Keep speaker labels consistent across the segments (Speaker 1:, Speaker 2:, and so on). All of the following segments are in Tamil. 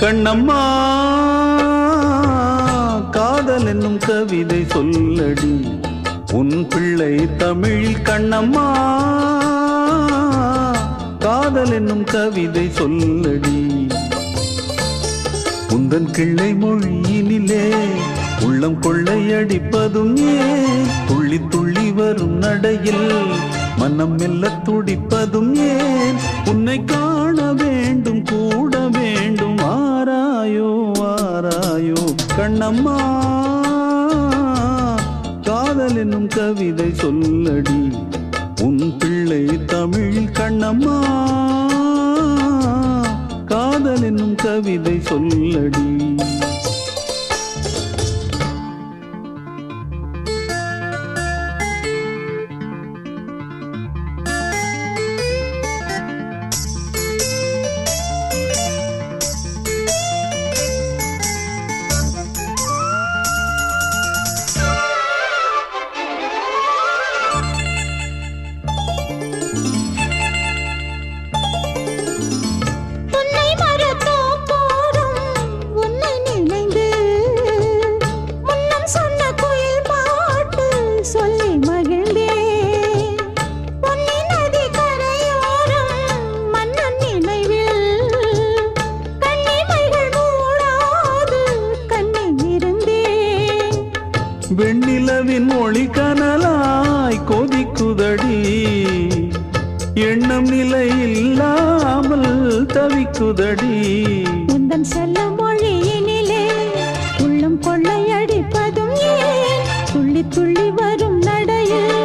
Speaker 1: கண்ணம்மா காதல் என்னும் கவிதை சொல்லடி. உன் பிள்ளை தமிழில் கண்ணம்மா காதல் என்னும் கவிதை சொல்லடி. உந்தன் கிள்ளை மொழியினிலே உள்ளம் கொள்ளையடிப்பதும் ஏன் துள்ளி துள்ளி வரும் நடையில் மனம் மெல்ல துடிப்பதும் ஏன்? உன்னை காண வேண்டும் கூட அம்மா காதல் என்னும் கவிதை சொல்லடி. உன் பிள்ளை தமிழில் கண்ணம்மா காதல் என்னும் கவிதை சொல்லடி. வெண்ணிலவின் ஒளி கனலாய் கொதிக்குதடி எண்ணம் நிலை இல்லாமல் தவிக்குதடி
Speaker 2: உந்தன் செல்ல மொழியினிலே உள்ளம் கொள்ளையடிப்பதும் ஏன்? துள்ளி துள்ளி வரும் நடையில்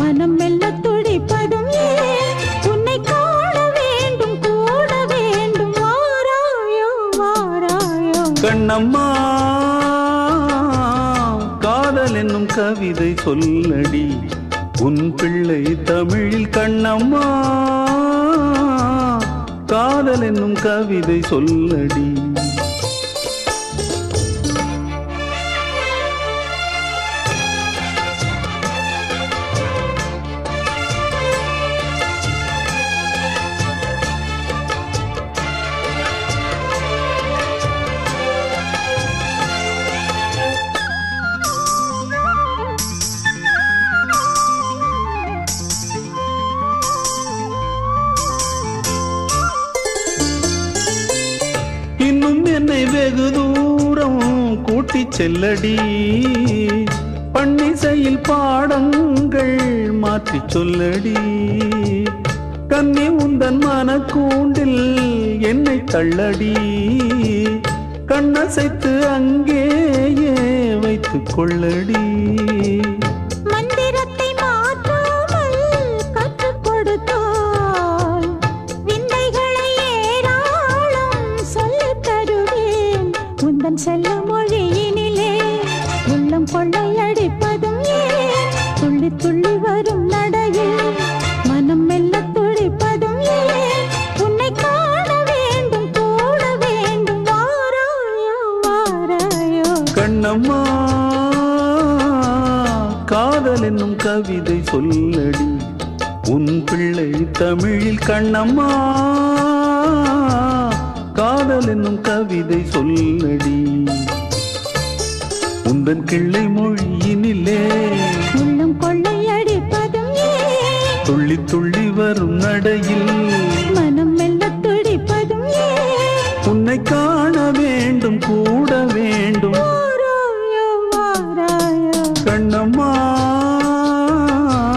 Speaker 2: மனம் மெல்ல துடிப்பதும் ஏன்? உன்னை காண வேண்டும் கூட வேண்டும் வாராயோ வாராயோ
Speaker 1: கண்ணம்மா காதல் என்னும் கவிதை சொல்லடி. உன் பிள்ளை தமிழில் கண்ணம்மா. காதல் என்னும் கவிதை சொல்லடி. வெகு தூரம் கூட்டி செல்லடி. பன்னிசையில் பாடங்கள் மாற்றி சொல்லடி. கன்னி உந்தன் மனக்கூண்டில் என்னை தள்ளடி. கண்ணசைத்து அங்கேயே வைத்துக் கொள்ளடி.
Speaker 2: கொள்ளையடிப்பதும் ஏன்? துள்ளி துள்ளி வரும் நடையில் மனம் மெல்ல துடிப்பதும் ஏன்? உன்னை காண வேண்டும் கூட வேண்டும் வாராயோ வாராயோ.
Speaker 1: கண்ணம்மா காதல் என்னும் கவிதை சொல்லடி. உன் பிள்ளை தமிழில் கண்ணம்மா காதல் என்னும் கவிதை சொல்லடி. உந்தன் கிள்ளை மொழியினிலே
Speaker 2: உள்ளம் கொள்ளையடிப்பதும்
Speaker 1: துள்ளி துள்ளி வரும் நடையில்
Speaker 2: மனம் மெல்ல துடிப்பதும்
Speaker 1: உன்னை காண வேண்டும் கூட